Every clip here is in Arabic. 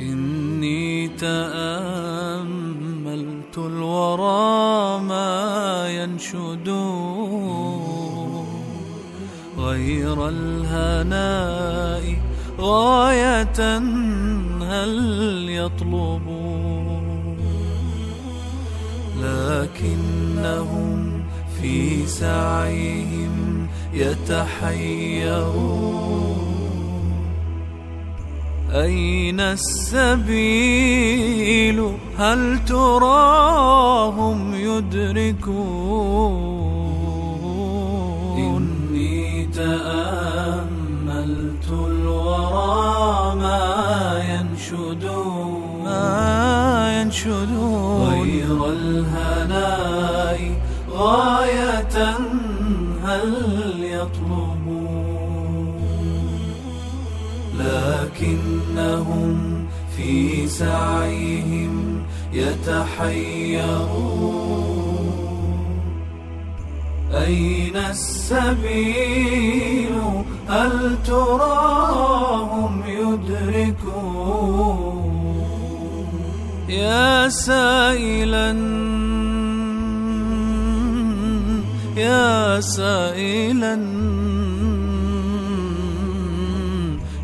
إني تأملت الورى ما ينشد غير الهناء غاية هل يطلب لكنهم في سعيهم يتحيرون. أين السبيل؟ هل تراهم يدركون؟ إني تأملت الورى ما ينشد ما ينشد غير الهناء غاية هل يطلبون؟ لكنهم في سعيهم يتحيرون. أين السبيل؟ هل تراهم يدركون؟ يا سائلا يا سائلا.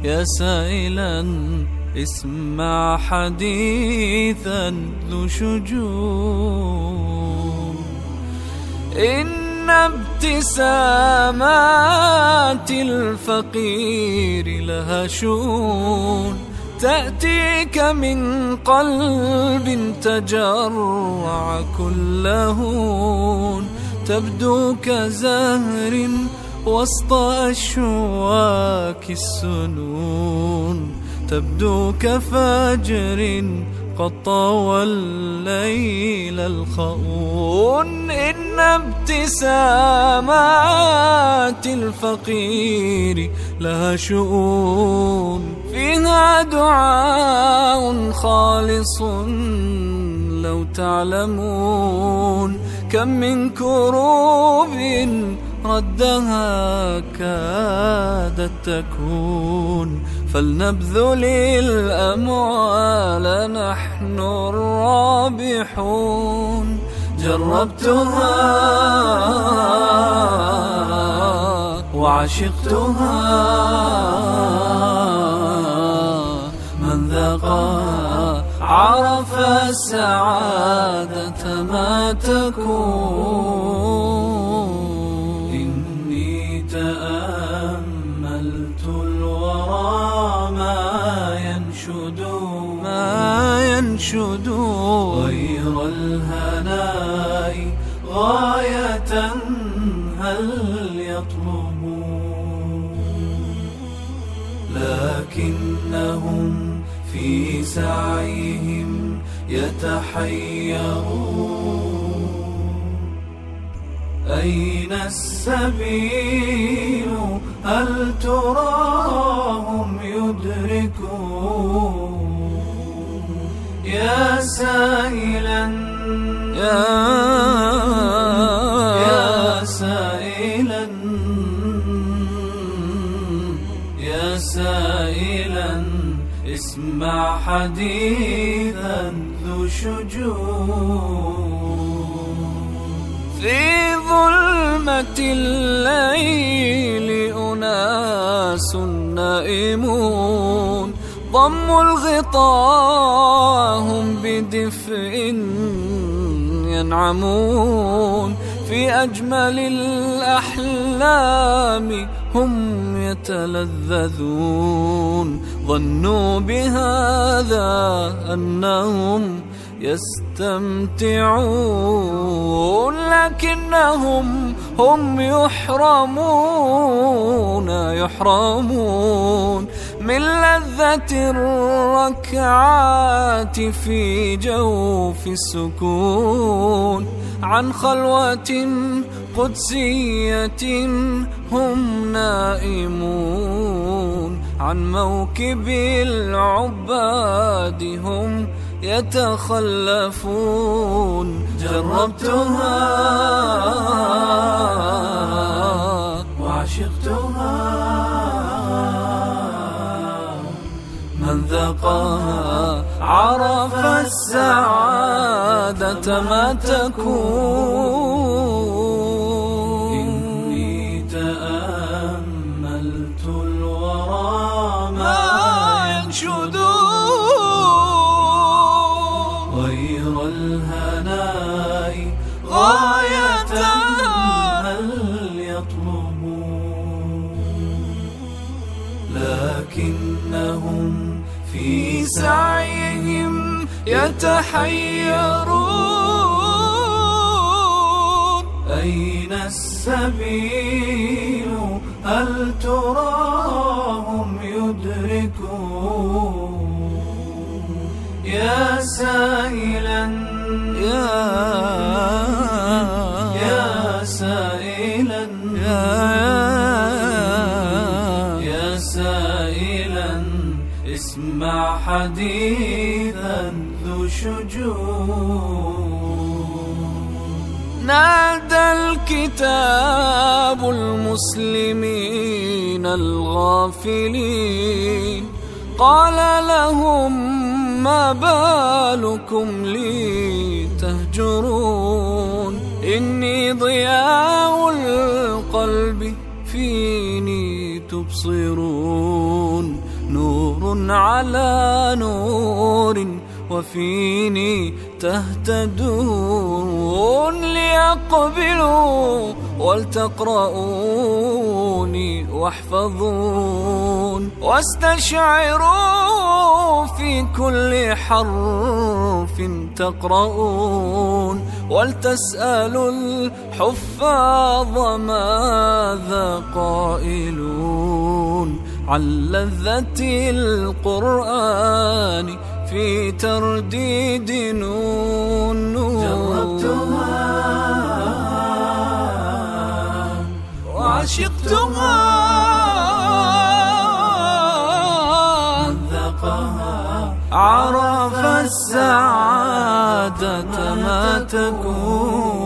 يا سائلا اسمع حديثا ذو شجون. إن ابتسامات الفقير لها شؤون. تأتيك من قلب تجرع كلهون تبدو كزهر وسط أشواك السنون تبدو كفجر قد طوى الليل الخؤون إن ابتسامات الفقير لها شؤون فيها دعاء خالص لو تعلمون كم من كروب ردها كادت تكون. فلنبذل الأموال نحن الرابحون. جربتها وعشقتها. من ذاقها عرف السعادة ما تكون. ينشد غير الهناء غاية هل يطلبون لكنهم في سعيهم يتحيرون. أين السبيل؟ هل تراهم يدركون؟ سائلا. يا يا سائلا. يا سائلا. اسمع حديثا ذو شجون. في ظلمة الليل أناس نائمون. ضموا الغطاء هم بدفء ينعمون. في أجمل الأحلام هم يتلذذون. ظنوا بهذا أنهم يستمتعون لكنهم هم يحرمون يحرمون من لذة الركعات في جوف السكون. عن خلوة قدسية هم نائمون عن موكب العباد هم يتخلفون. جربتها وعشقتها. من ذقها عرف السعادة ما تكون. يتحيرون؟ أين السبيل؟ هل تراهم يدركون؟ يا سائلا يا يا سائلا يا يا سائلا اسمع حديثا نادى الكتاب المسلمين الغافلين. قال لهم ما بالكم لي تهجرون؟ إني ضياء القلب فيني تبصرون؟ نور على نور وفيني تهتدون ليقبلوا ولتقرؤوني واحفظون واستشعروا في كل حرف تقرؤون ولتسألوا الحفاظ ماذا قائلون عن لذة القرآن في ترديد نون جربتها وعشقتها. عرف السعادة ما تكون.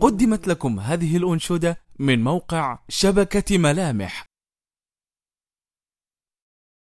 قدمت لكم هذه الأنشودة من موقع شبكة ملامح.